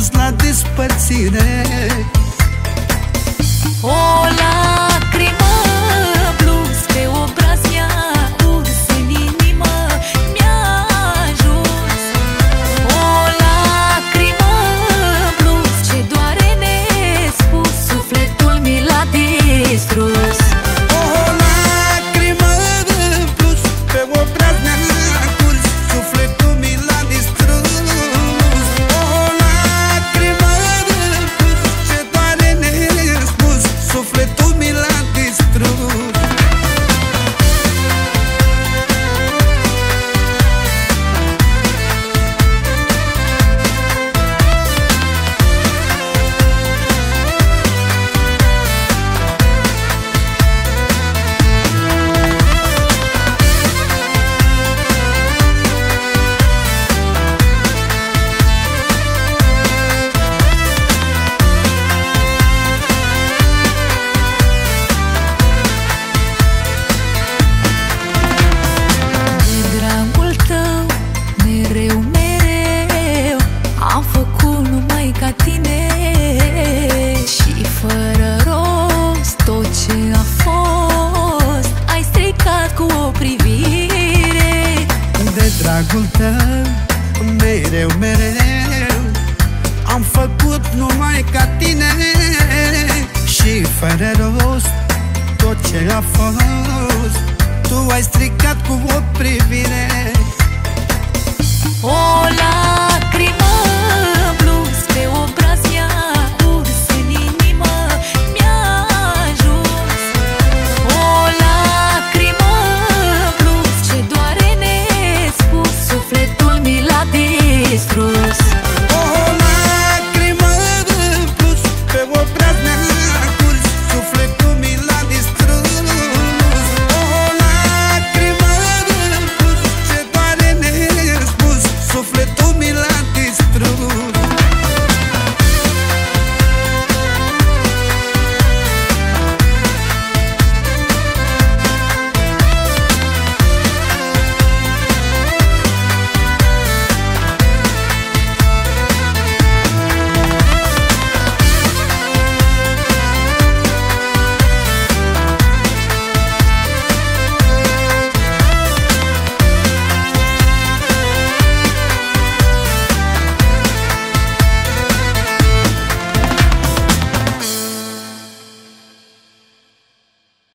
ajuns la despărțire. ascultăm mereu, mereu. Am făcut numai ca tine Și fără rost tot ce a fost. Tu ai stricat cu o privire